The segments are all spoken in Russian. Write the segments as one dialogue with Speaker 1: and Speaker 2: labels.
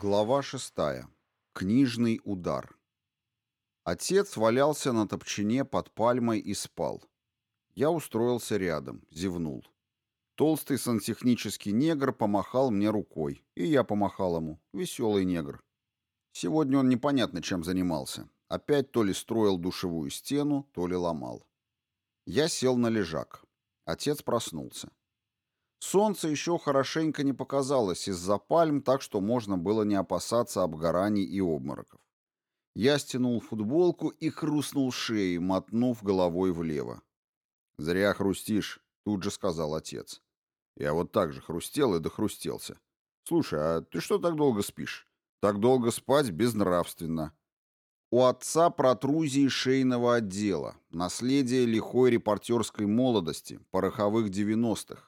Speaker 1: Глава шестая. Книжный удар. Отец валялся на топчине под пальмой и спал. Я устроился рядом, зевнул. Толстый сантехнический негр помахал мне рукой, и я помахал ему. Веселый негр. Сегодня он непонятно чем занимался. Опять то ли строил душевую стену, то ли ломал. Я сел на лежак. Отец проснулся. Солнце еще хорошенько не показалось из-за пальм, так что можно было не опасаться обгораний и обмороков. Я стянул футболку и хрустнул шеей, мотнув головой влево. «Зря хрустишь», — тут же сказал отец. Я вот так же хрустел и дохрустелся. «Слушай, а ты что так долго спишь? Так долго спать безнравственно». У отца протрузии шейного отдела, наследие лихой репортерской молодости, пороховых девяностых,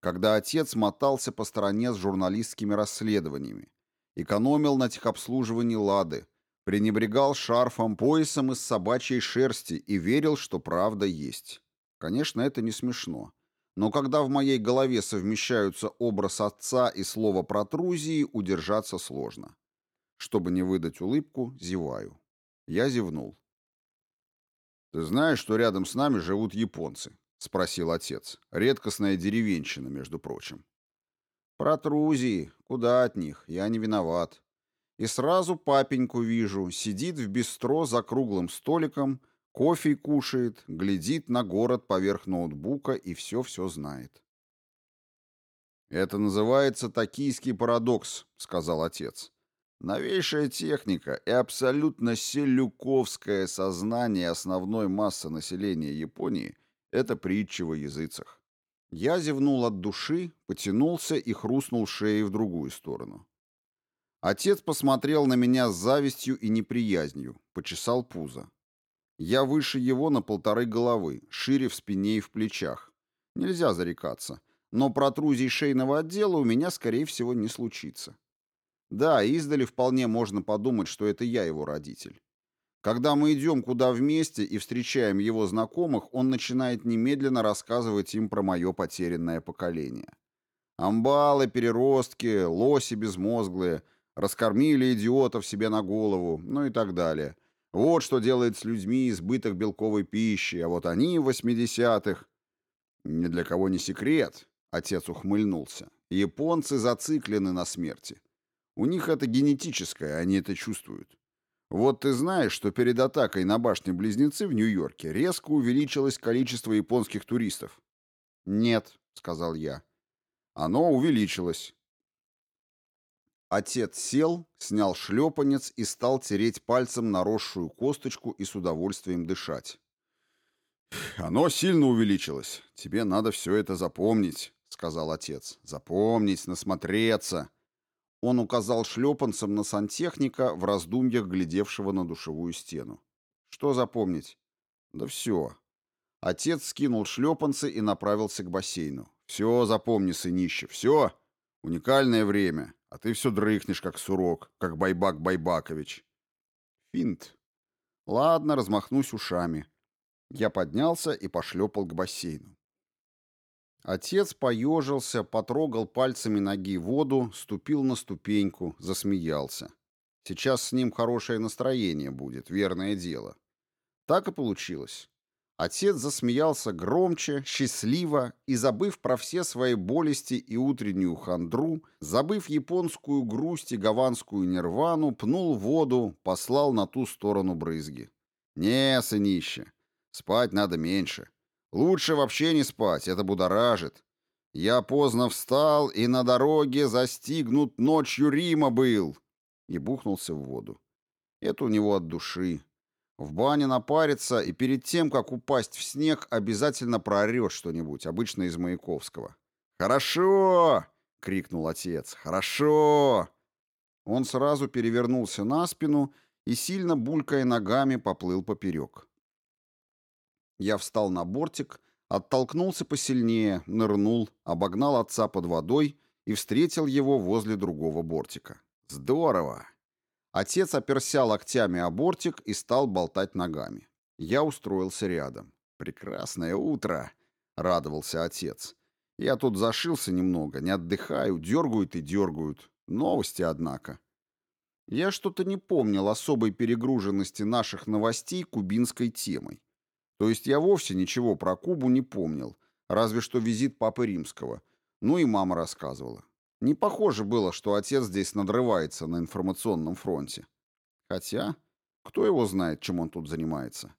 Speaker 1: когда отец мотался по стране с журналистскими расследованиями, экономил на техобслуживании «Лады», пренебрегал шарфом, поясом из собачьей шерсти и верил, что правда есть. Конечно, это не смешно. Но когда в моей голове совмещаются образ отца и слово протрузии, удержаться сложно. Чтобы не выдать улыбку, зеваю. Я зевнул. «Ты знаешь, что рядом с нами живут японцы?» — спросил отец. «Редкостная деревенщина, между прочим». «Протрузии. Куда от них? Я не виноват. И сразу папеньку вижу. Сидит в бистро за круглым столиком, кофе кушает, глядит на город поверх ноутбука и все-все знает». «Это называется токийский парадокс», — сказал отец. «Новейшая техника и абсолютно селюковское сознание основной массы населения Японии — это притча во языцах. Я зевнул от души, потянулся и хрустнул шеей в другую сторону. Отец посмотрел на меня с завистью и неприязнью, почесал пузо. Я выше его на полторы головы, шире в спине и в плечах. Нельзя зарекаться, но протрузий шейного отдела у меня, скорее всего, не случится. Да, издали вполне можно подумать, что это я его родитель. Когда мы идем куда вместе и встречаем его знакомых, он начинает немедленно рассказывать им про мое потерянное поколение. Амбалы, переростки, лоси безмозглые, раскормили идиотов себе на голову, ну и так далее. Вот что делает с людьми избыток белковой пищи, а вот они в 80-х... Ни для кого не секрет, отец ухмыльнулся. Японцы зациклены на смерти. У них это генетическое, они это чувствуют. Вот ты знаешь, что перед атакой на башни-близнецы в Нью-Йорке резко увеличилось количество японских туристов? Нет, сказал я. Оно увеличилось. Отец сел, снял шлепанец и стал тереть пальцем наросшую косточку и с удовольствием дышать. «Оно сильно увеличилось. Тебе надо все это запомнить», — сказал отец. «Запомнить, насмотреться». Он указал шлепанцем на сантехника в раздумьях, глядевшего на душевую стену. «Что запомнить?» «Да все». Отец скинул шлепанцы и направился к бассейну. «Все запомни, сынище, все. Уникальное время, а ты все дрыхнешь, как сурок, как Байбак Байбакович». «Финт». «Ладно, размахнусь ушами». Я поднялся и пошлепал к бассейну. Отец поежился, потрогал пальцами ноги воду, ступил на ступеньку, засмеялся. Сейчас с ним хорошее настроение будет, верное дело. Так и получилось. Отец засмеялся громче, счастливо и, забыв про все свои болести и утреннюю хандру, забыв японскую грусть и гаванскую нирвану, пнул воду, послал на ту сторону брызги. «Не, сынище, спать надо меньше. Лучше вообще не спать, это будоражит. Я поздно встал и на дороге застигнут ночью Рима был. И бухнулся в воду. Это у него от души. В бане напарится и перед тем, как упасть в снег, обязательно проорет что-нибудь, обычно из Маяковского. «Хорошо!» — крикнул отец. «Хорошо!» Он сразу перевернулся на спину и, сильно булькая ногами, поплыл поперек. Я встал на бортик, оттолкнулся посильнее, нырнул, обогнал отца под водой и встретил его возле другого бортика. Здорово! Отец оперся локтями о бортик и стал болтать ногами. Я устроился рядом. «Прекрасное утро!» — радовался отец. «Я тут зашился немного, не отдыхаю, дергают и дергают. Новости, однако». Я что-то не помнил особой перегруженности наших новостей кубинской темой. То есть я вовсе ничего про Кубу не помнил, разве что визит Папы Римского. Ну и мама рассказывала. Не похоже было, что отец здесь надрывается на информационном фронте. Хотя, кто его знает, чем он тут занимается.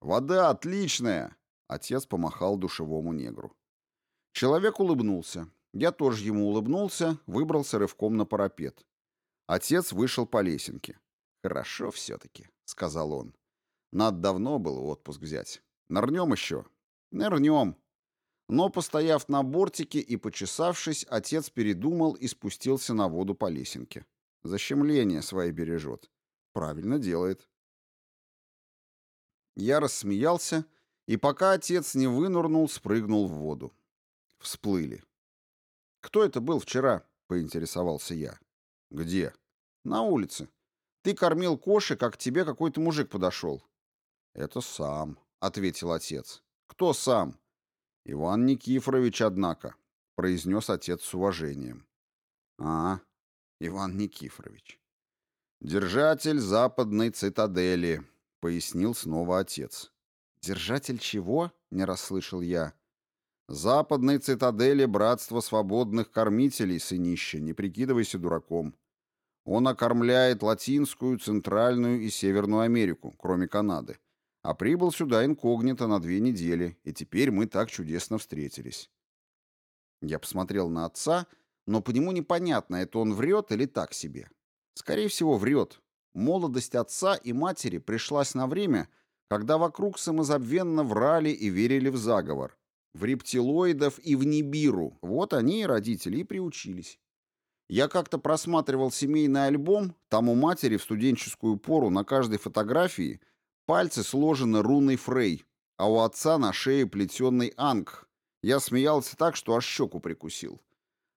Speaker 1: «Вода отличная!» — отец помахал душевому негру. Человек улыбнулся. Я тоже ему улыбнулся, выбрался рывком на парапет. Отец вышел по лесенке. «Хорошо все-таки», — сказал он. «Надо давно было отпуск взять. Нырнем еще?» «Нырнем», но, постояв на бортике и почесавшись, отец передумал и спустился на воду по лесенке. Защемление свои бережет. Правильно делает. Я рассмеялся, и пока отец не вынурнул, спрыгнул в воду. Всплыли. «Кто это был вчера?» — поинтересовался я. «Где?» «На улице. Ты кормил кошек, а к тебе какой-то мужик подошел». «Это сам», — ответил отец. «Кто сам?» «Иван Никифорович, однако», — произнес отец с уважением. «А, Иван Никифорович». «Держатель западной цитадели», — пояснил снова отец. «Держатель чего?» — не расслышал я. «Западной цитадели Братства Свободных Кормителей, сынище, не прикидывайся дураком. Он окормляет Латинскую, Центральную и Северную Америку, кроме Канады а прибыл сюда инкогнито на две недели, и теперь мы так чудесно встретились. Я посмотрел на отца, но по нему непонятно, это он врет или так себе. Скорее всего, врет. Молодость отца и матери пришлась на время, когда вокруг самозабвенно врали и верили в заговор. В рептилоидов и в Нибиру. Вот они, родители, и приучились. Я как-то просматривал семейный альбом, там у матери в студенческую пору на каждой фотографии – Пальцы сложены руной Фрей, а у отца на шее плетеный анг. Я смеялся так, что аж щеку прикусил.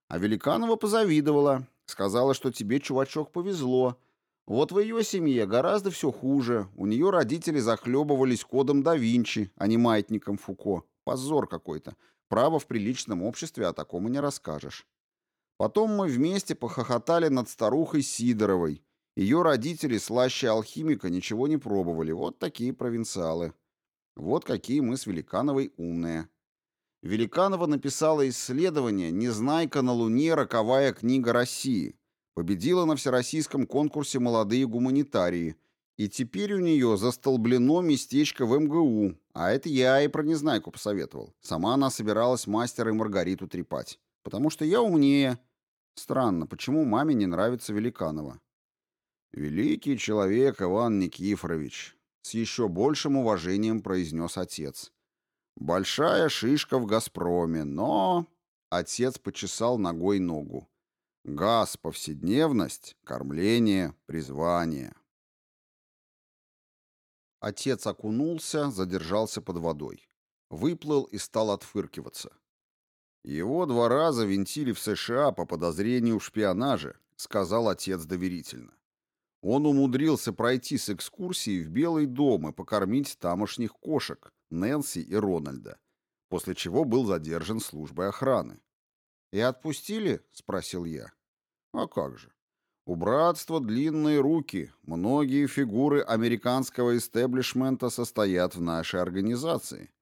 Speaker 1: А Великанова позавидовала. Сказала, что тебе, чувачок, повезло. Вот в ее семье гораздо все хуже. У нее родители захлебывались кодом да Винчи, а не маятником Фуко. Позор какой-то. Право в приличном обществе о таком и не расскажешь. Потом мы вместе похохотали над старухой Сидоровой, ее родители слаще алхимика ничего не пробовали. Вот такие провинциалы. Вот какие мы с Великановой умные. Великанова написала исследование «Незнайка на Луне. Роковая книга России». Победила на всероссийском конкурсе «Молодые гуманитарии». И теперь у нее застолблено местечко в МГУ. А это я и про Незнайку посоветовал. Сама она собиралась мастера и Маргариту трепать. Потому что я умнее. Странно, почему маме не нравится Великанова? «Великий человек Иван Никифорович», — с еще большим уважением произнес отец. «Большая шишка в «Газпроме», но...» Отец почесал ногой ногу. «Газ, повседневность, кормление, призвание». Отец окунулся, задержался под водой. Выплыл и стал отфыркиваться. «Его два раза винтили в США по подозрению в шпионаже», — сказал отец доверительно. Он умудрился пройти с экскурсией в Белый дом и покормить тамошних кошек, Нэнси и Рональда, после чего был задержан службой охраны. «И отпустили?» — спросил я. «А как же? У братства длинные руки. Многие фигуры американского истеблишмента состоят в нашей организации.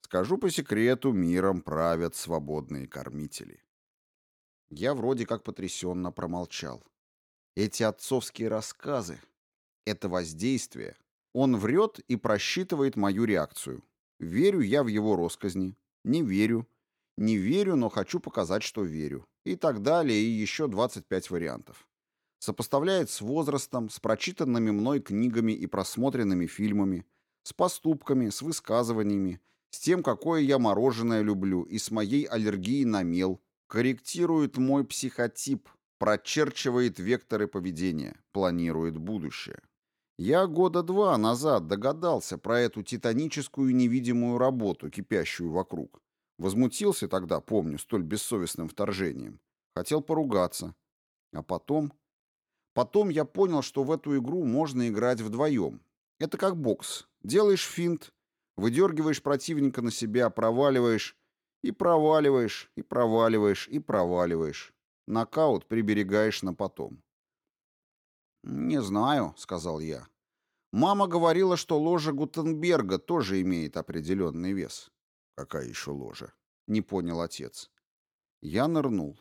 Speaker 1: Скажу по секрету, миром правят свободные кормители». Я вроде как потрясенно промолчал. Эти отцовские рассказы, это воздействие. Он врет и просчитывает мою реакцию. Верю я в его росказни. Не верю. Не верю, но хочу показать, что верю. И так далее, и еще 25 вариантов. Сопоставляет с возрастом, с прочитанными мной книгами и просмотренными фильмами, с поступками, с высказываниями, с тем, какое я мороженое люблю, и с моей аллергией на мел, корректирует мой психотип, прочерчивает векторы поведения, планирует будущее. Я года два назад догадался про эту титаническую невидимую работу, кипящую вокруг. Возмутился тогда, помню, столь бессовестным вторжением. Хотел поругаться. А потом... Потом я понял, что в эту игру можно играть вдвоем. Это как бокс. Делаешь финт, выдергиваешь противника на себя, проваливаешь, и проваливаешь, и проваливаешь, и проваливаешь. Нокаут приберегаешь на потом. «Не знаю», — сказал я. «Мама говорила, что ложа Гутенберга тоже имеет определенный вес». «Какая еще ложа?» — не понял отец. Я нырнул.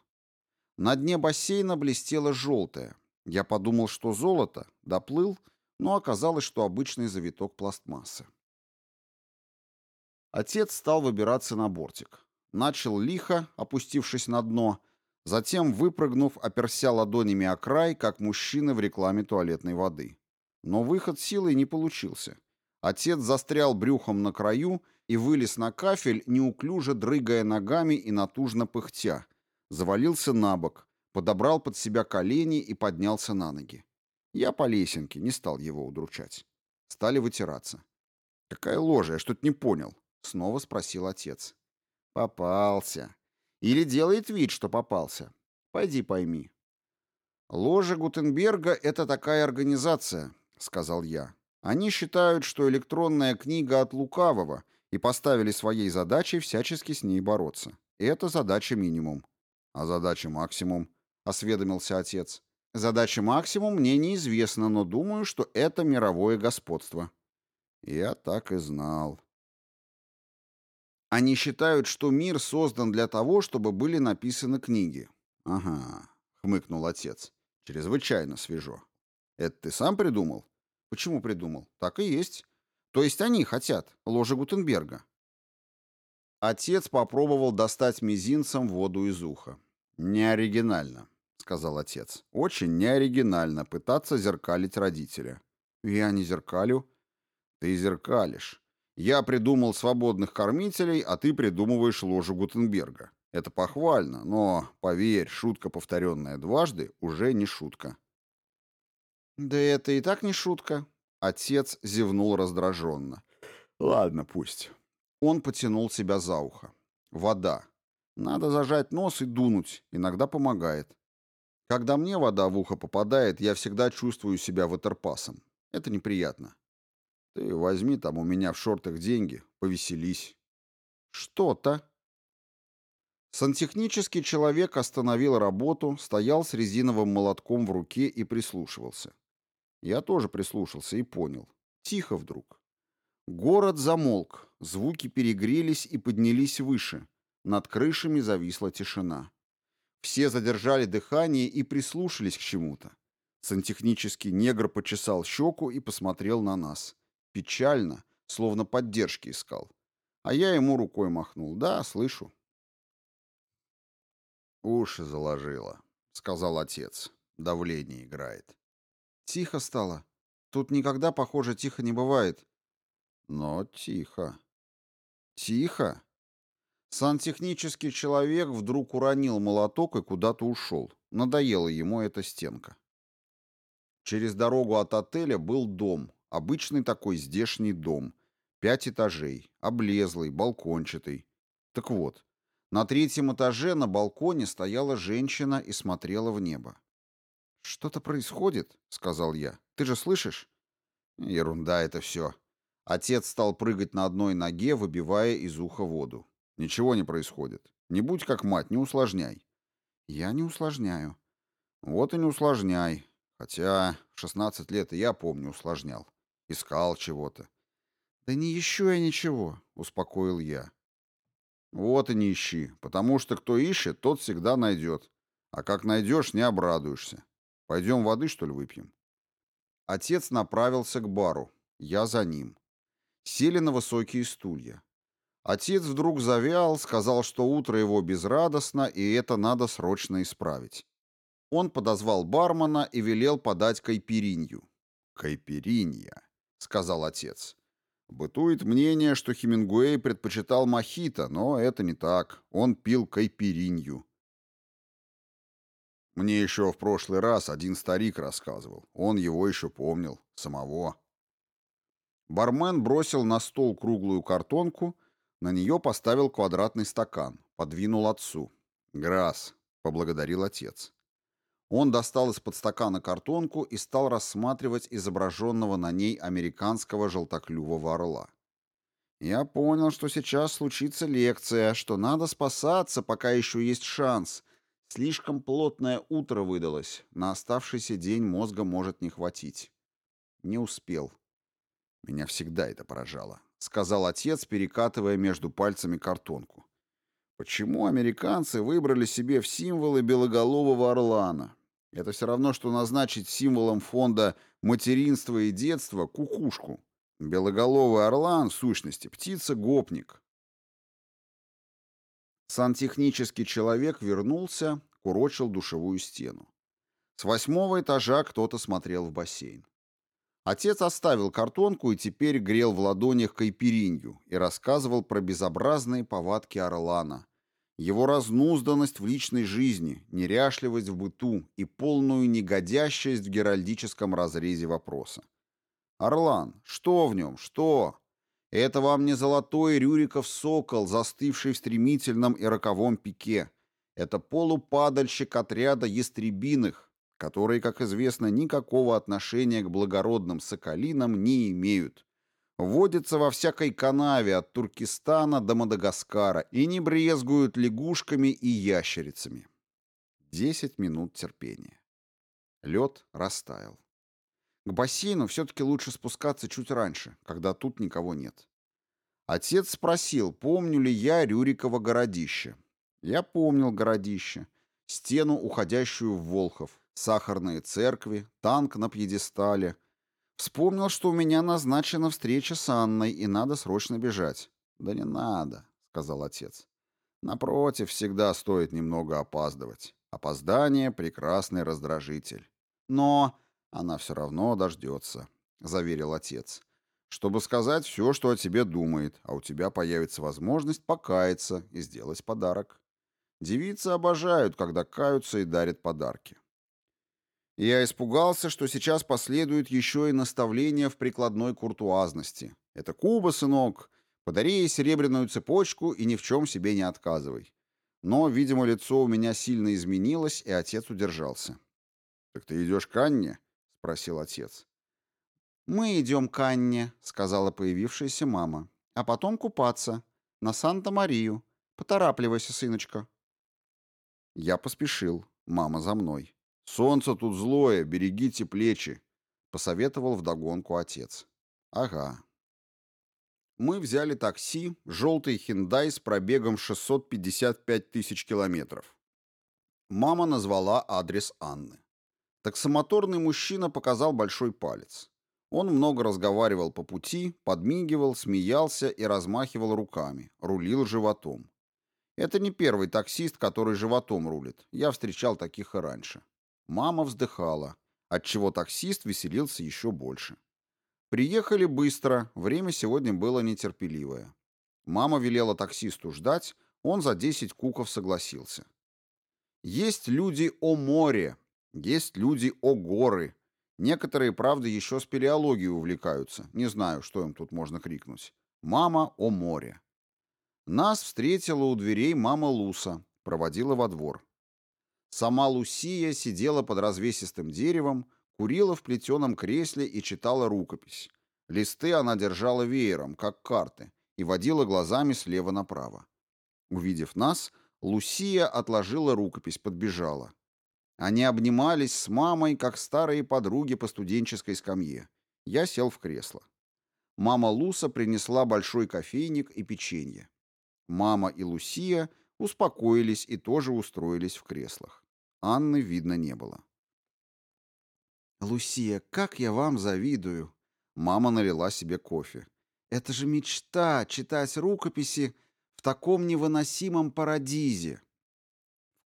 Speaker 1: На дне бассейна блестело желтое. Я подумал, что золото, доплыл, но оказалось, что обычный завиток пластмассы. Отец стал выбираться на бортик. Начал лихо, опустившись на дно, затем, выпрыгнув, оперся ладонями о край, как мужчины в рекламе туалетной воды. Но выход силой не получился. Отец застрял брюхом на краю и вылез на кафель, неуклюже дрыгая ногами и натужно пыхтя. Завалился на бок, подобрал под себя колени и поднялся на ноги. Я по лесенке, не стал его удручать. Стали вытираться. «Какая ложа? Я что-то не понял», — снова спросил отец. «Попался. Или делает вид, что попался. Пойди пойми». «Ложа Гутенберга — это такая организация», — сказал я. «Они считают, что электронная книга от лукавого, и поставили своей задачей всячески с ней бороться. Это задача минимум. А задача максимум, — осведомился отец. Задача максимум мне неизвестна, но думаю, что это мировое господство. Я так и знал. Они считают, что мир создан для того, чтобы были написаны книги. Ага, хмыкнул отец. Чрезвычайно свежо. Это ты сам придумал? Почему придумал? Так и есть. То есть они хотят, ложа Гутенберга. Отец попробовал достать мизинцем воду из уха. «Не оригинально», — сказал отец. «Очень неоригинально пытаться зеркалить родителя». «Я не зеркалю». «Ты зеркалишь. Я придумал свободных кормителей, а ты придумываешь ложу Гутенберга. Это похвально, но, поверь, шутка, повторенная дважды, уже не шутка». «Да это и так не шутка», Отец зевнул раздраженно. «Ладно, пусть». Он потянул себя за ухо. «Вода. Надо зажать нос и дунуть. Иногда помогает. Когда мне вода в ухо попадает, я всегда чувствую себя ватерпасом. Это неприятно. Ты возьми там у меня в шортах деньги, повеселись». «Что-то». Сантехнический человек остановил работу, стоял с резиновым молотком в руке и прислушивался. Я тоже прислушался и понял. Тихо вдруг. Город замолк, звуки перегрелись и поднялись выше. Над крышами зависла тишина. Все задержали дыхание и прислушались к чему-то. Сантехнический негр почесал щеку и посмотрел на нас. Печально, словно поддержки искал. А я ему рукой махнул. Да, слышу. «Уши заложило», — сказал отец. Давление играет. Тихо стало. Тут никогда, похоже, тихо не бывает. Но тихо. Тихо? Сантехнический человек вдруг уронил молоток и куда-то ушел. Надоела ему эта стенка. Через дорогу от отеля был дом, обычный такой здешний дом. Пять этажей, облезлый, балкончатый. Так вот, на третьем этаже на балконе стояла женщина и смотрела в небо. «Что-то происходит», — сказал я. «Ты же слышишь?» «Ерунда это все». Отец стал прыгать на одной ноге, выбивая из уха воду. «Ничего не происходит. Не будь как мать, не усложняй». «Я не усложняю». «Вот и не усложняй. Хотя в 16 лет и я, помню, усложнял. Искал чего-то». «Да не ищу я ничего», — успокоил я. «Вот и не ищи, потому что кто ищет, тот всегда найдет. А как найдешь, не обрадуешься. Пойдем воды, что ли, выпьем?» Отец направился к бару. Я за ним. Сели на высокие стулья. Отец вдруг завял, сказал, что утро его безрадостно, и это надо срочно исправить. Он подозвал бармена и велел подать кайперинью. «Кайперинья», — сказал отец. Бытует мнение, что Хемингуэй предпочитал мохито, но это не так. Он пил кайперинью. Мне еще в прошлый раз один старик рассказывал. Он его еще помнил. Самого. Бармен бросил на стол круглую картонку, на нее поставил квадратный стакан, подвинул отцу. «Грасс», — поблагодарил отец. Он достал из-под стакана картонку и стал рассматривать изображенного на ней американского желтоклювого орла. Я понял, что сейчас случится лекция, что надо спасаться, пока еще есть шанс, Слишком плотное утро выдалось, на оставшийся день мозга может не хватить. Не успел. Меня всегда это поражало, сказал отец, перекатывая между пальцами картонку. Почему американцы выбрали себе в символы белоголового орлана? Это все равно, что назначить символом фонда материнства и детства кукушку. Белоголовый орлан, в сущности, птица-гопник. Сантехнический человек вернулся, курочил душевую стену. С восьмого этажа кто-то смотрел в бассейн. Отец оставил картонку и теперь грел в ладонях кайперинью и рассказывал про безобразные повадки Орлана, его разнузданность в личной жизни, неряшливость в быту и полную негодящесть в геральдическом разрезе вопроса. «Орлан, что в нем? Что?» Это вам не золотой Рюриков сокол, застывший в стремительном и роковом пике. Это полупадальщик отряда ястребиных, которые, как известно, никакого отношения к благородным соколинам не имеют. Водятся во всякой канаве от Туркестана до Мадагаскара и не брезгуют лягушками и ящерицами. Десять минут терпения. Лед растаял. К бассейну все-таки лучше спускаться чуть раньше, когда тут никого нет. Отец спросил, помню ли я Рюриково городище. Я помнил городище. Стену, уходящую в Волхов, сахарные церкви, танк на пьедестале. Вспомнил, что у меня назначена встреча с Анной, и надо срочно бежать. «Да не надо», — сказал отец. «Напротив, всегда стоит немного опаздывать. Опоздание — прекрасный раздражитель. Но она все равно дождется, заверил отец. Чтобы сказать все, что о тебе думает, а у тебя появится возможность покаяться и сделать подарок. Девицы обожают, когда каются и дарят подарки. Я испугался, что сейчас последует еще и наставление в прикладной куртуазности. Это Куба, сынок. Подари ей серебряную цепочку и ни в чем себе не отказывай. Но, видимо, лицо у меня сильно изменилось, и отец удержался. «Так ты идешь к Анне?» — спросил отец. «Мы идем к Анне», — сказала появившаяся мама. «А потом купаться. На Санта-Марию. Поторапливайся, сыночка». Я поспешил. Мама за мной. «Солнце тут злое, берегите плечи», — посоветовал вдогонку отец. «Ага». Мы взяли такси, желтый хиндай с пробегом 655 тысяч километров. Мама назвала адрес Анны. Таксомоторный мужчина показал большой палец. Он много разговаривал по пути, подмигивал, смеялся и размахивал руками, рулил животом. Это не первый таксист, который животом рулит. Я встречал таких и раньше. Мама вздыхала, отчего таксист веселился еще больше. Приехали быстро, время сегодня было нетерпеливое. Мама велела таксисту ждать, он за 10 куков согласился. Есть люди о море, есть люди о горы. Некоторые, правда, еще спелеологией увлекаются. Не знаю, что им тут можно крикнуть. Мама о море. Нас встретила у дверей мама Луса, проводила во двор. Сама Лусия сидела под развесистым деревом, курила в плетеном кресле и читала рукопись. Листы она держала веером, как карты, и водила глазами слева направо. Увидев нас, Лусия отложила рукопись, подбежала. Они обнимались с мамой, как старые подруги по студенческой скамье. Я сел в кресло. Мама Луса принесла большой кофейник и печенье. Мама и Лусия успокоились и тоже устроились в креслах. Анны видно не было. «Лусия, как я вам завидую!» Мама налила себе кофе. «Это же мечта — читать рукописи в таком невыносимом парадизе!»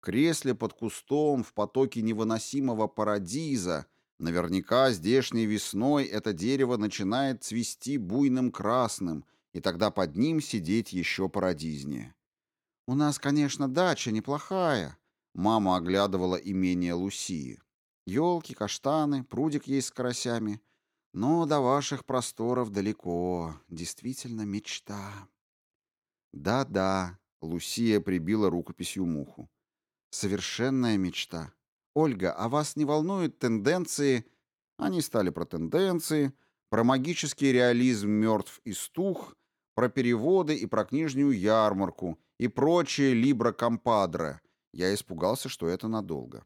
Speaker 1: кресле под кустом в потоке невыносимого парадиза, наверняка здешней весной это дерево начинает цвести буйным красным, и тогда под ним сидеть еще парадизнее. «У нас, конечно, дача неплохая», — мама оглядывала имение Лусии. «Елки, каштаны, прудик есть с карасями. Но до ваших просторов далеко. Действительно мечта». «Да-да», — Лусия прибила рукописью муху. Совершенная мечта. Ольга, а вас не волнуют тенденции... Они стали про тенденции, про магический реализм мертв и стух, про переводы и про книжную ярмарку и прочее либро компадре. Я испугался, что это надолго.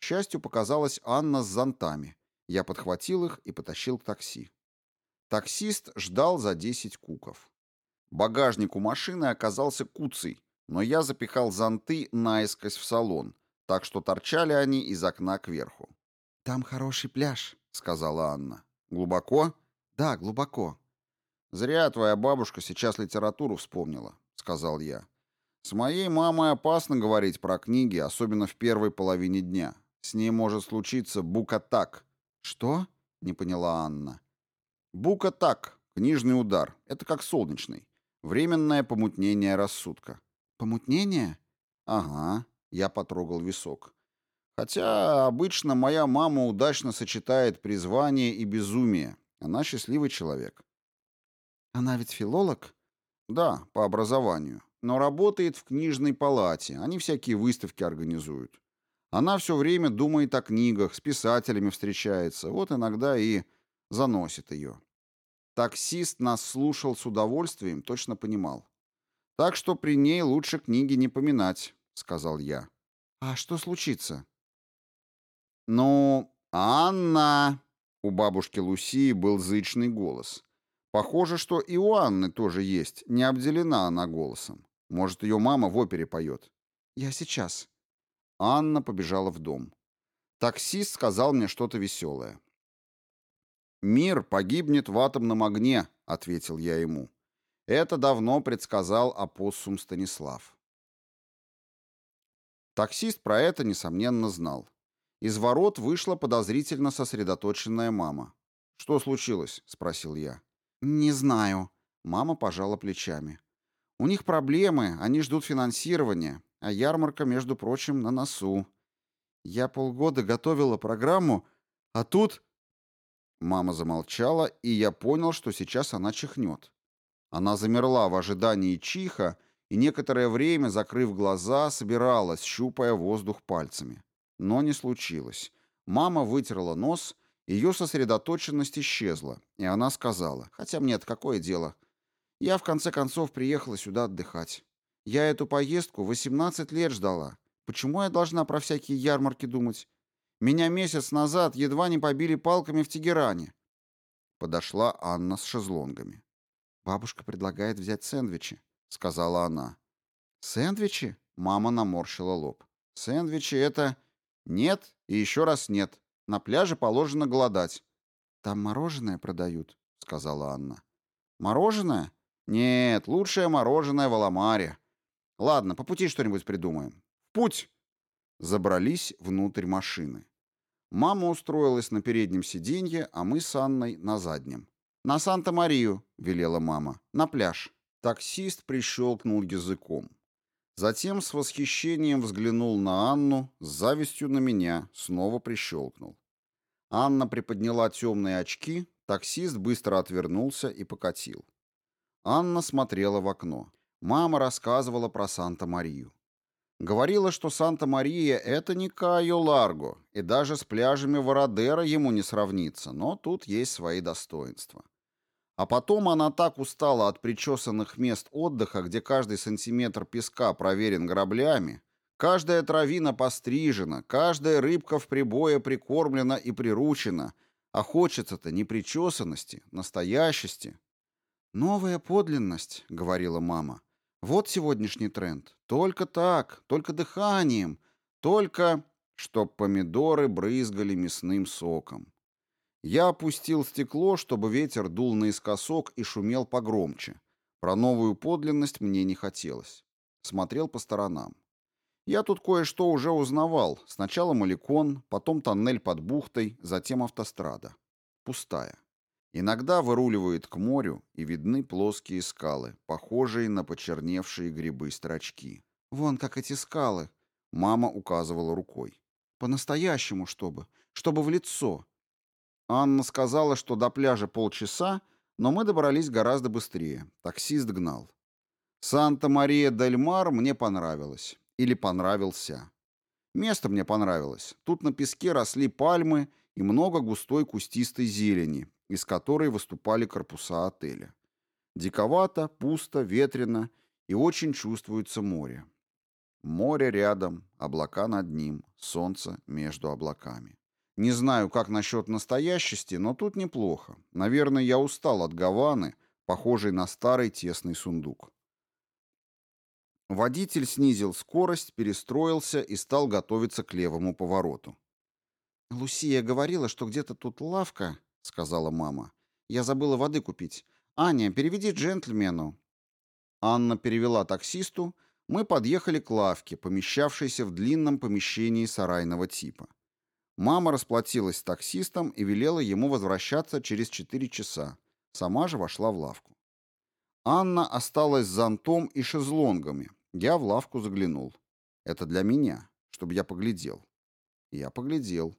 Speaker 1: К счастью, показалась Анна с зонтами. Я подхватил их и потащил к такси. Таксист ждал за 10 куков. Багажник у машины оказался куцей, но я запихал зонты наискось в салон, так что торчали они из окна кверху.
Speaker 2: «Там хороший пляж», — сказала Анна.
Speaker 1: «Глубоко?»
Speaker 2: «Да, глубоко».
Speaker 1: «Зря твоя бабушка сейчас литературу вспомнила», — сказал я. «С моей мамой опасно говорить про книги, особенно в первой половине дня. С ней может случиться букатак».
Speaker 2: «Что?» — не поняла Анна.
Speaker 1: «Букатак. Книжный удар. Это как солнечный. Временное помутнение рассудка».
Speaker 2: «Помутнение?»
Speaker 1: «Ага», — я потрогал висок. «Хотя обычно моя мама удачно сочетает призвание и безумие. Она счастливый человек».
Speaker 2: «Она ведь филолог?»
Speaker 1: «Да, по образованию. Но работает в книжной палате. Они всякие выставки организуют. Она все время думает о книгах, с писателями встречается. Вот иногда и заносит ее». Таксист нас слушал с удовольствием, точно понимал. Так что при ней лучше книги не поминать, сказал я.
Speaker 2: А что случится?
Speaker 1: Ну, Анна, у бабушки Лусии был зычный голос. Похоже, что и у Анны тоже есть, не обделена она голосом. Может, ее мама в опере поет.
Speaker 2: Я сейчас.
Speaker 1: Анна побежала в дом. Таксист сказал мне что-то веселое. «Мир погибнет в атомном огне», — ответил я ему. Это давно предсказал апоссум Станислав. Таксист про это, несомненно, знал. Из ворот вышла подозрительно сосредоточенная мама. «Что случилось?» — спросил я.
Speaker 2: «Не знаю».
Speaker 1: Мама пожала плечами.
Speaker 2: «У них проблемы, они ждут финансирования, а ярмарка, между прочим, на носу. Я полгода готовила программу, а тут...»
Speaker 1: Мама замолчала, и я понял, что сейчас она чихнет. Она замерла в ожидании чиха и некоторое время, закрыв глаза, собиралась, щупая воздух пальцами. Но не случилось. Мама вытерла нос, ее сосредоточенность исчезла, и она сказала, хотя мне это какое дело. Я в конце концов приехала сюда отдыхать. Я эту поездку 18 лет ждала. Почему я должна про всякие ярмарки думать? Меня месяц назад едва не побили палками в Тегеране. Подошла Анна с шезлонгами.
Speaker 2: «Бабушка предлагает взять сэндвичи», — сказала она.
Speaker 1: «Сэндвичи?» — мама наморщила лоб. «Сэндвичи — это...» «Нет и еще раз нет. На пляже положено голодать».
Speaker 2: «Там мороженое продают», — сказала Анна.
Speaker 1: «Мороженое? Нет, лучшее мороженое в Аламаре. Ладно, по пути что-нибудь придумаем. В путь!» Забрались внутрь машины. Мама устроилась на переднем сиденье, а мы с Анной на заднем. «На Санта-Марию», — велела мама, — «на пляж». Таксист прищелкнул языком. Затем с восхищением взглянул на Анну, с завистью на меня, снова прищелкнул. Анна приподняла темные очки, таксист быстро отвернулся и покатил. Анна смотрела в окно. Мама рассказывала про Санта-Марию. Говорила, что Санта-Мария — это не Кайо-Ларго, и даже с пляжами Вородера ему не сравнится, но тут есть свои достоинства. А потом она так устала от причесанных мест отдыха, где каждый сантиметр песка проверен граблями, каждая травина пострижена, каждая рыбка в прибое прикормлена и приручена, а хочется-то не причесанности, настоящести.
Speaker 2: «Новая подлинность», — говорила мама. Вот сегодняшний тренд. Только так, только дыханием, только...
Speaker 1: Чтоб помидоры брызгали мясным соком. Я опустил стекло, чтобы ветер дул наискосок и шумел погромче. Про новую подлинность мне не хотелось. Смотрел по сторонам. Я тут кое-что уже узнавал. Сначала Маликон, потом тоннель под бухтой, затем автострада. Пустая. Иногда выруливает к морю, и видны плоские скалы, похожие на почерневшие грибы-строчки.
Speaker 2: «Вон как эти скалы!»
Speaker 1: — мама указывала рукой.
Speaker 2: «По-настоящему, чтобы. Чтобы в лицо».
Speaker 1: Анна сказала, что до пляжа полчаса, но мы добрались гораздо быстрее. Таксист гнал. Санта-Мария-дель-Мар мне понравилось. Или понравился. Место мне понравилось. Тут на песке росли пальмы и много густой кустистой зелени, из которой выступали корпуса отеля. Диковато, пусто, ветрено и очень чувствуется море. Море рядом, облака над ним, солнце между облаками. Не знаю, как насчет настоящести, но тут неплохо. Наверное, я устал от Гаваны, похожей на старый тесный сундук. Водитель снизил скорость, перестроился и стал готовиться к левому повороту.
Speaker 2: «Лусия говорила, что где-то тут лавка», — сказала мама. «Я забыла воды купить. Аня, переведи джентльмену».
Speaker 1: Анна перевела таксисту. Мы подъехали к лавке, помещавшейся в длинном помещении сарайного типа. Мама расплатилась с таксистом и велела ему возвращаться через четыре часа. Сама же вошла в лавку. Анна осталась с зонтом и шезлонгами. Я в лавку заглянул. Это для меня, чтобы я поглядел. Я поглядел.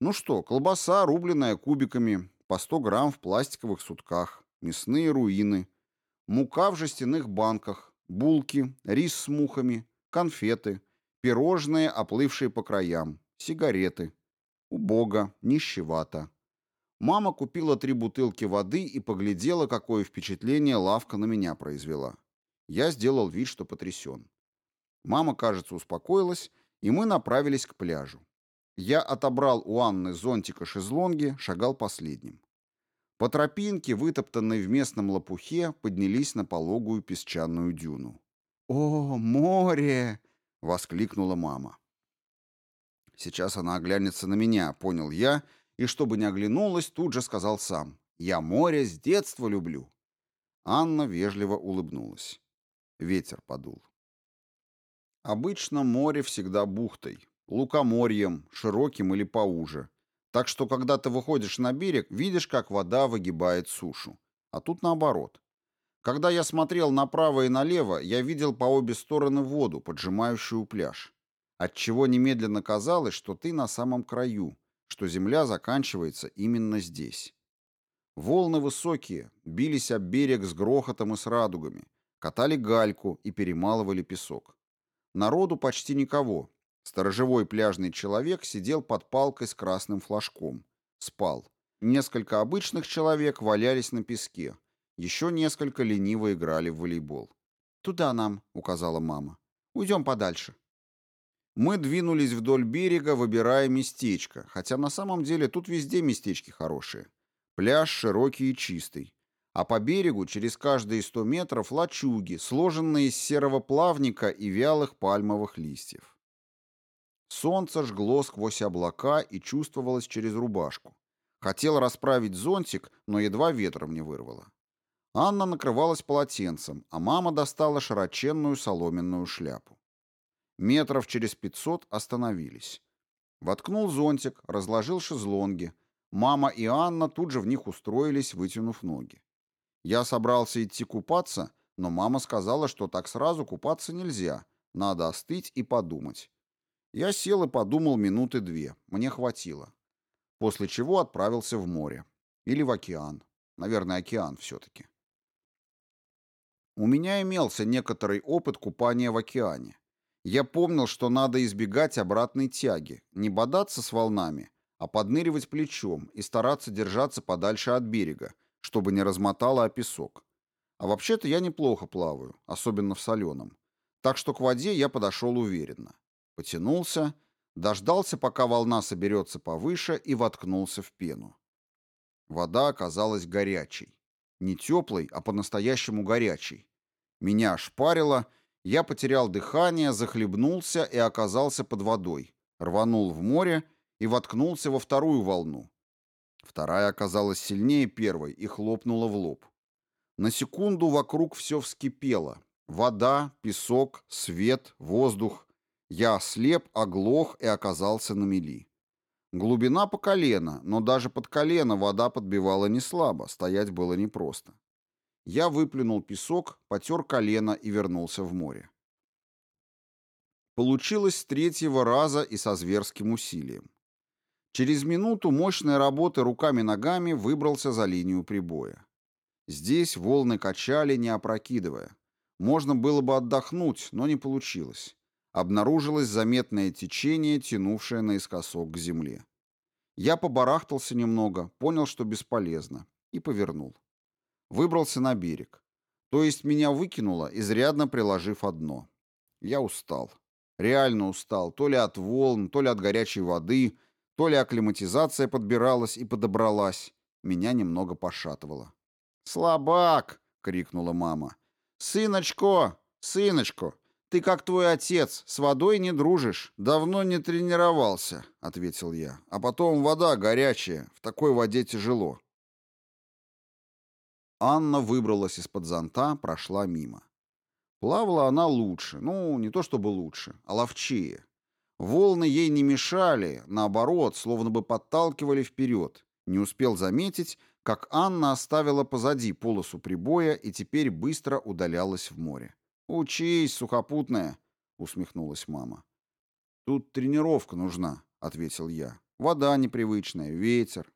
Speaker 1: Ну что, колбаса, рубленная кубиками, по 100 грамм в пластиковых сутках, мясные руины, мука в жестяных банках, булки, рис с мухами, конфеты, пирожные, оплывшие по краям, сигареты, Убого, нищевато. Мама купила три бутылки воды и поглядела, какое впечатление лавка на меня произвела. Я сделал вид, что потрясен. Мама, кажется, успокоилась, и мы направились к пляжу. Я отобрал у Анны зонтика шезлонги, шагал последним. По тропинке, вытоптанной в местном лопухе, поднялись на пологую песчаную дюну.
Speaker 2: «О, море!»
Speaker 1: — воскликнула мама. Сейчас она оглянется на меня, понял я, и чтобы не оглянулась, тут же сказал сам. Я море с детства люблю. Анна вежливо улыбнулась. Ветер подул. Обычно море всегда бухтой, лукоморьем, широким или поуже. Так что, когда ты выходишь на берег, видишь, как вода выгибает сушу. А тут наоборот. Когда я смотрел направо и налево, я видел по обе стороны воду, поджимающую пляж отчего немедленно казалось, что ты на самом краю, что земля заканчивается именно здесь. Волны высокие, бились об берег с грохотом и с радугами, катали гальку и перемалывали песок. Народу почти никого. Сторожевой пляжный человек сидел под палкой с красным флажком. Спал. Несколько обычных человек валялись на песке. Еще несколько лениво играли в волейбол.
Speaker 2: «Туда нам», — указала мама. «Уйдем подальше».
Speaker 1: Мы двинулись вдоль берега, выбирая местечко, хотя на самом деле тут везде местечки хорошие. Пляж широкий и чистый. А по берегу через каждые сто метров лачуги, сложенные из серого плавника и вялых пальмовых листьев. Солнце жгло сквозь облака и чувствовалось через рубашку. Хотел расправить зонтик, но едва ветром не вырвало. Анна накрывалась полотенцем, а мама достала широченную соломенную шляпу. Метров через пятьсот остановились. Воткнул зонтик, разложил шезлонги. Мама и Анна тут же в них устроились, вытянув ноги. Я собрался идти купаться, но мама сказала, что так сразу купаться нельзя, надо остыть и подумать. Я сел и подумал минуты две, мне хватило. После чего отправился в море. Или в океан. Наверное, океан все-таки. У меня имелся некоторый опыт купания в океане. Я помнил, что надо избегать обратной тяги, не бодаться с волнами, а подныривать плечом и стараться держаться подальше от берега, чтобы не размотало о песок. А вообще-то я неплохо плаваю, особенно в соленом. Так что к воде я подошел уверенно. Потянулся, дождался, пока волна соберется повыше, и воткнулся в пену. Вода оказалась горячей. Не теплой, а по-настоящему горячей. Меня ошпарило, я потерял дыхание, захлебнулся и оказался под водой, рванул в море и воткнулся во вторую волну. Вторая оказалась сильнее первой и хлопнула в лоб. На секунду вокруг все вскипело. Вода, песок, свет, воздух. Я ослеп, оглох и оказался на мели. Глубина по колено, но даже под колено вода подбивала не слабо, стоять было непросто. Я выплюнул песок, потер колено и вернулся в море. Получилось с третьего раза и со зверским усилием. Через минуту мощной работы руками-ногами выбрался за линию прибоя. Здесь волны качали, не опрокидывая. Можно было бы отдохнуть, но не получилось. Обнаружилось заметное течение, тянувшее наискосок к земле. Я побарахтался немного, понял, что бесполезно, и повернул. Выбрался на берег. То есть меня выкинуло, изрядно приложив одно. Я устал. Реально устал, то ли от волн, то ли от горячей воды, то ли акклиматизация подбиралась и подобралась. Меня немного пошатывало. «Слабак!» — крикнула мама. «Сыночко! Сыночко! Ты как твой отец, с водой не дружишь. Давно не тренировался», — ответил я. «А потом вода горячая, в такой воде тяжело». Анна выбралась из-под зонта, прошла мимо. Плавала она лучше, ну, не то чтобы лучше, а ловчее. Волны ей не мешали, наоборот, словно бы подталкивали вперед. Не успел заметить, как Анна оставила позади полосу прибоя и теперь быстро удалялась в море. «Учись, сухопутная», — усмехнулась мама. «Тут тренировка нужна», — ответил я. «Вода непривычная, ветер».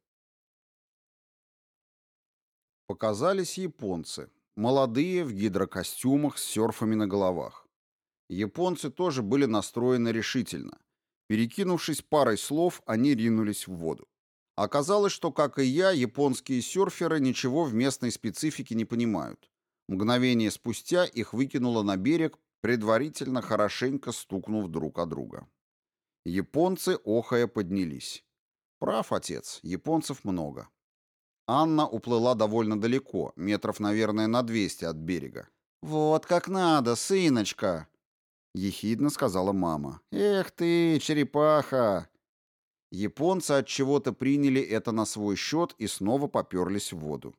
Speaker 1: Показались японцы, молодые в гидрокостюмах с серфами на головах. Японцы тоже были настроены решительно. Перекинувшись парой слов, они ринулись в воду. Оказалось, что, как и я, японские серферы ничего в местной специфике не понимают. Мгновение спустя их выкинуло на берег, предварительно хорошенько стукнув друг о друга. Японцы, охая, поднялись. Прав, отец, японцев много. Анна уплыла довольно далеко, метров, наверное, на 200 от берега. «Вот как надо, сыночка!» — ехидно сказала мама. «Эх ты, черепаха!» Японцы от чего-то приняли это на свой счет и снова поперлись в воду.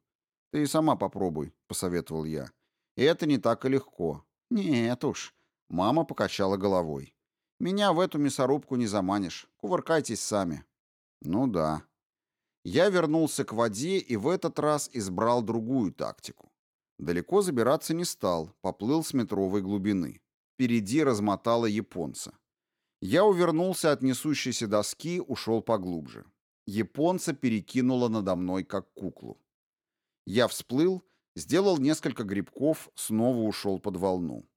Speaker 1: «Ты и сама попробуй», — посоветовал я. «Это не так и легко». «Нет уж», — мама покачала головой. «Меня в эту мясорубку не заманишь. Кувыркайтесь сами». «Ну да», я вернулся к воде и в этот раз избрал другую тактику. Далеко забираться не стал, поплыл с метровой глубины. Впереди размотало японца. Я увернулся от несущейся доски, ушел поглубже. Японца перекинуло надо мной, как куклу. Я всплыл, сделал несколько грибков, снова ушел под волну.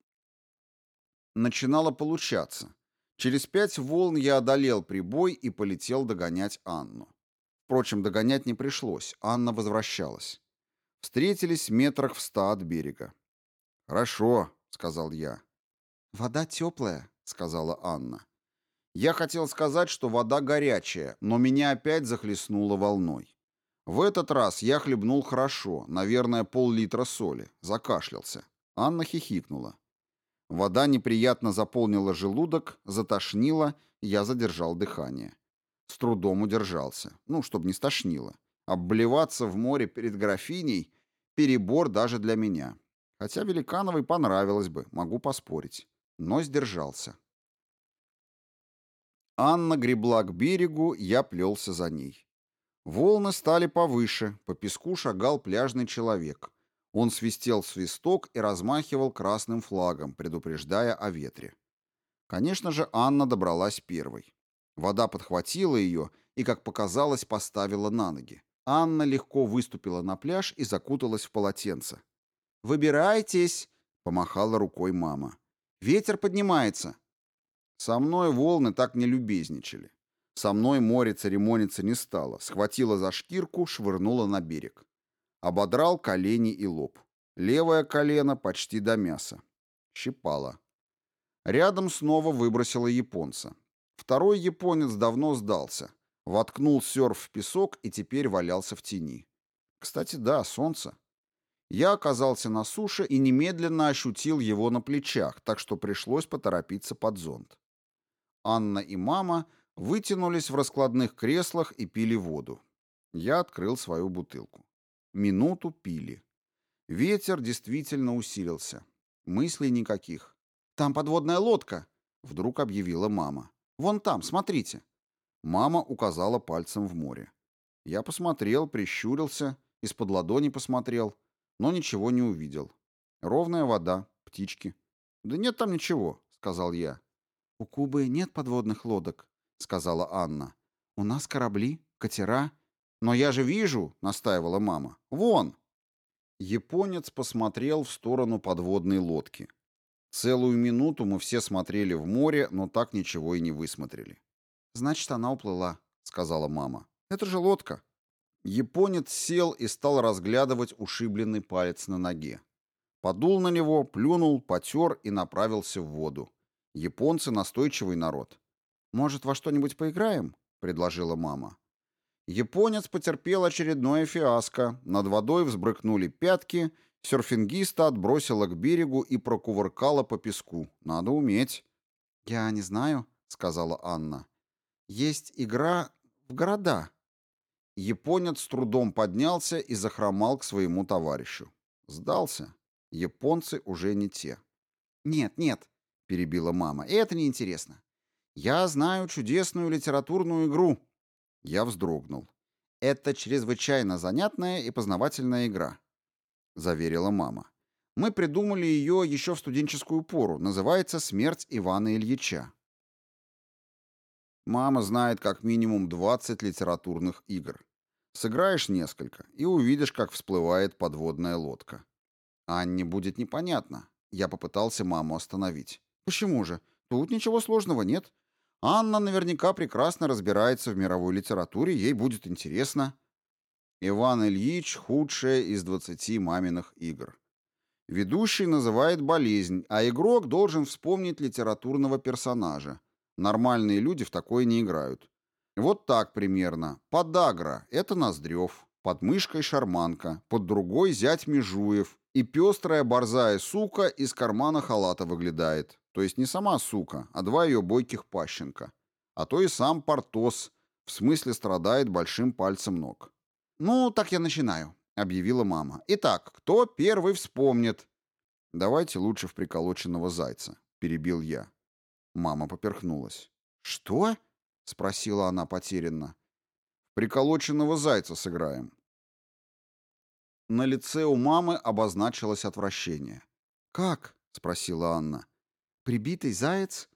Speaker 1: Начинало получаться. Через пять волн я одолел прибой и полетел догонять Анну. Впрочем, догонять не пришлось, Анна возвращалась. Встретились метрах в ста от берега. «Хорошо», — сказал я. «Вода теплая», — сказала Анна. Я хотел сказать, что вода горячая, но меня опять захлестнуло волной. В этот раз я хлебнул хорошо, наверное, пол-литра соли, закашлялся. Анна хихикнула. Вода неприятно заполнила желудок, затошнила, я задержал дыхание. С трудом удержался. Ну, чтобы не стошнило. Обблеваться в море перед графиней — перебор даже для меня. Хотя Великановой понравилось бы, могу поспорить. Но сдержался. Анна гребла к берегу, я плелся за ней. Волны стали повыше, по песку шагал пляжный человек. Он свистел свисток и размахивал красным флагом, предупреждая о ветре. Конечно же, Анна добралась первой. Вода подхватила ее и, как показалось, поставила на ноги. Анна легко выступила на пляж и закуталась в полотенце. «Выбирайтесь!» — помахала рукой мама. «Ветер поднимается!» Со мной волны так не любезничали. Со мной море церемониться не стало, схватила за шкирку, швырнула на берег. Ободрал колени и лоб. Левое колено почти до мяса. Щипала. Рядом снова выбросила японца. Второй японец давно сдался. Воткнул серф в песок и теперь валялся в тени. Кстати, да, солнце. Я оказался на суше и немедленно ощутил его на плечах, так что пришлось поторопиться под зонт. Анна и мама вытянулись в раскладных креслах и пили воду. Я открыл свою бутылку. Минуту пили. Ветер действительно усилился. Мыслей никаких. «Там подводная лодка!» — вдруг объявила мама. Вон там, смотрите». Мама указала пальцем в море. Я посмотрел, прищурился, из-под ладони посмотрел, но ничего не увидел. Ровная вода, птички. «Да нет там ничего», — сказал я. «У Кубы нет подводных лодок», — сказала Анна. «У нас корабли, катера». «Но я же вижу», — настаивала мама. «Вон». Японец посмотрел в сторону подводной лодки. Целую минуту мы все смотрели в море, но так ничего и не высмотрели. «Значит, она уплыла», — сказала мама. «Это же лодка». Японец сел и стал разглядывать ушибленный палец на ноге. Подул на него, плюнул, потер и направился в воду. Японцы настойчивый народ.
Speaker 2: «Может, во что-нибудь поиграем?» — предложила мама.
Speaker 1: Японец потерпел очередное фиаско. Над водой взбрыкнули пятки, серфингиста отбросило к берегу и прокувыркало по песку. Надо уметь.
Speaker 2: «Я не знаю», — сказала Анна. «Есть игра в города».
Speaker 1: Японец с трудом поднялся и захромал к своему товарищу. Сдался. Японцы уже не те.
Speaker 2: «Нет, нет», — перебила мама, — «это неинтересно. Я знаю чудесную литературную игру».
Speaker 1: Я вздрогнул.
Speaker 2: «Это чрезвычайно занятная и познавательная игра», — заверила мама. «Мы придумали ее еще в студенческую пору. Называется «Смерть Ивана Ильича».
Speaker 1: Мама знает как минимум 20 литературных игр. Сыграешь несколько и увидишь, как всплывает подводная лодка.
Speaker 2: Анне будет непонятно. Я попытался маму остановить.
Speaker 1: Почему же? Тут ничего сложного нет. Анна наверняка прекрасно разбирается в мировой литературе, ей будет интересно. Иван Ильич – худшая из двадцати маминых игр. Ведущий называет болезнь, а игрок должен вспомнить литературного персонажа. Нормальные люди в такое не играют. Вот так примерно. Подагра – это Ноздрев, под мышкой шарманка, под другой зять Межуев, и пестрая борзая сука из кармана халата выглядает. То есть не сама сука, а два ее бойких пащенка. А то и сам Портос, в смысле страдает большим пальцем ног.
Speaker 2: «Ну, так я начинаю», — объявила мама.
Speaker 1: «Итак, кто первый вспомнит?» «Давайте лучше в приколоченного зайца», — перебил я. Мама поперхнулась.
Speaker 2: «Что?» — спросила она потерянно.
Speaker 1: «Приколоченного зайца сыграем». На лице у мамы обозначилось отвращение.
Speaker 2: «Как?» — спросила Анна. Прибитый заяц?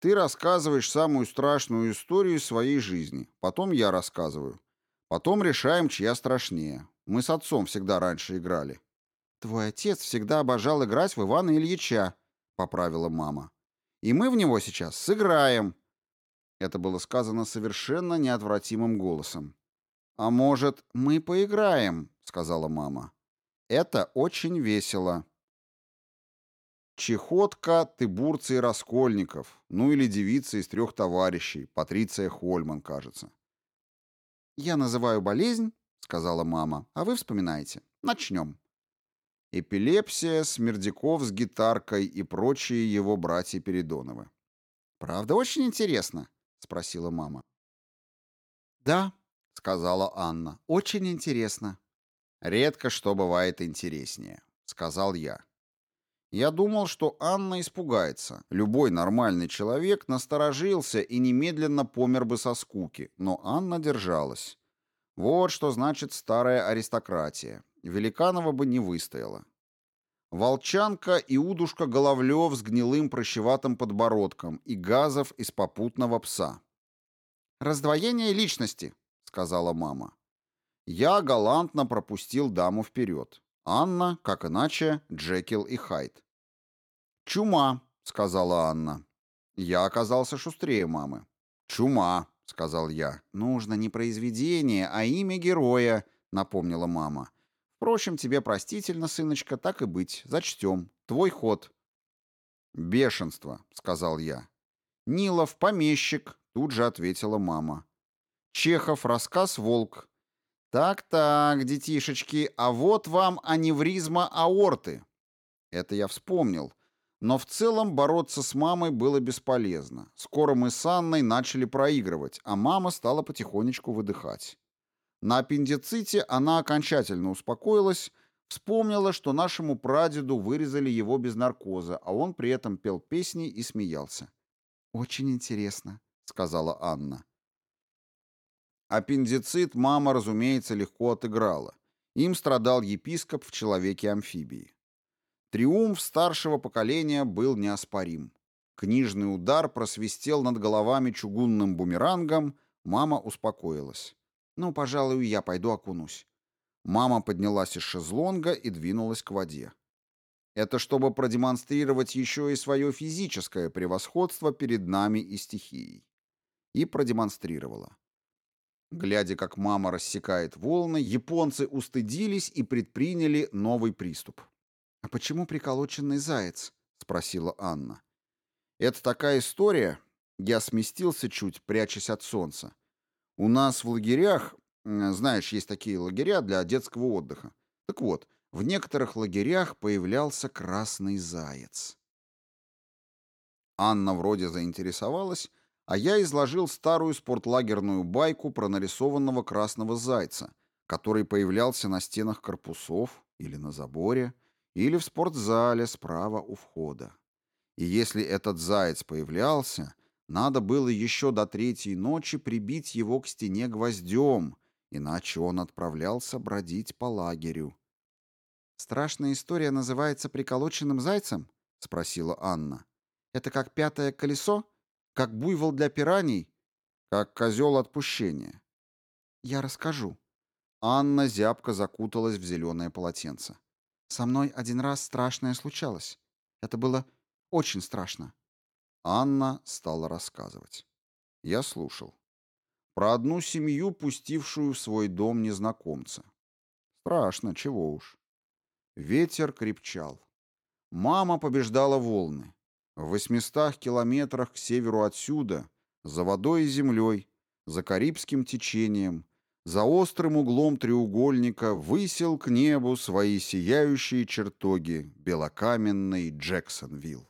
Speaker 1: Ты рассказываешь самую страшную историю своей жизни. Потом я рассказываю. Потом решаем, чья страшнее. Мы с отцом всегда раньше играли.
Speaker 2: Твой отец всегда обожал играть в Ивана Ильича, поправила мама. И мы в него сейчас сыграем.
Speaker 1: Это было сказано совершенно неотвратимым голосом.
Speaker 2: А может, мы поиграем, сказала мама.
Speaker 1: Это очень весело. Чехотка, Тыбурца и Раскольников, ну или девица из трех товарищей, Патриция Хольман, кажется.
Speaker 2: «Я называю болезнь», — сказала мама, — «а вы вспоминаете. Начнем».
Speaker 1: Эпилепсия, Смердяков с гитаркой и прочие его братья Передоновы.
Speaker 2: «Правда, очень интересно?» — спросила мама.
Speaker 1: «Да», — сказала Анна, —
Speaker 2: «очень интересно».
Speaker 1: «Редко что бывает интереснее», — сказал я. Я думал, что Анна испугается. Любой нормальный человек насторожился и немедленно помер бы со скуки, но Анна держалась. Вот что значит старая аристократия. Великанова бы не выстояла. Волчанка и удушка Головлев с гнилым прощеватым подбородком и газов из попутного пса.
Speaker 2: «Раздвоение личности», — сказала мама.
Speaker 1: Я галантно пропустил даму вперед. Анна, как иначе, Джекил и Хайд. «Чума», — сказала Анна. Я оказался шустрее мамы. «Чума», — сказал я.
Speaker 2: «Нужно не произведение, а имя героя», — напомнила мама. «Впрочем, тебе простительно, сыночка, так и быть. Зачтем. Твой ход».
Speaker 1: «Бешенство», — сказал я.
Speaker 2: «Нилов, помещик», — тут же ответила мама.
Speaker 1: «Чехов, рассказ «Волк».
Speaker 2: «Так-так, детишечки, а вот вам аневризма аорты».
Speaker 1: Это я вспомнил, но в целом бороться с мамой было бесполезно. Скоро мы с Анной начали проигрывать, а мама стала потихонечку выдыхать. На аппендиците она окончательно успокоилась, вспомнила, что нашему прадеду вырезали его без наркоза, а он при этом пел песни и смеялся.
Speaker 2: «Очень интересно», — сказала Анна.
Speaker 1: Аппендицит мама, разумеется, легко отыграла. Им страдал епископ в человеке-амфибии. Триумф старшего поколения был неоспорим. Книжный удар просвистел над головами чугунным бумерангом, мама успокоилась.
Speaker 2: «Ну, пожалуй, я пойду окунусь».
Speaker 1: Мама поднялась из шезлонга и двинулась к воде. Это чтобы продемонстрировать еще и свое физическое превосходство перед нами и стихией. И продемонстрировала. Глядя, как мама рассекает волны, японцы устыдились и предприняли новый приступ.
Speaker 2: «А почему приколоченный заяц?» — спросила Анна.
Speaker 1: Это такая история. Я сместился чуть, прячась от солнца. У нас в лагерях, знаешь, есть такие лагеря для детского отдыха. Так вот, в некоторых лагерях появлялся красный заяц. Анна вроде заинтересовалась, а я изложил старую спортлагерную байку про нарисованного красного зайца, который появлялся на стенах корпусов или на заборе, или в спортзале справа у входа. И если этот заяц появлялся, надо было еще до третьей ночи прибить его к стене гвоздем, иначе он отправлялся бродить по лагерю.
Speaker 2: «Страшная история называется «Приколоченным зайцем»?» — спросила Анна. «Это как пятое колесо? Как буйвол для пираний?»
Speaker 1: «Как козел отпущения».
Speaker 2: «Я расскажу».
Speaker 1: Анна зябко закуталась в зеленое полотенце.
Speaker 2: «Со мной один раз страшное случалось. Это было очень страшно».
Speaker 1: Анна стала рассказывать. Я слушал. Про одну семью, пустившую в свой дом незнакомца. Страшно, чего уж. Ветер крепчал. Мама побеждала волны. В восьмистах километрах к северу отсюда, за водой и землей, за Карибским течением, за острым углом треугольника высел к небу свои сияющие чертоги белокаменный Джексонвилл.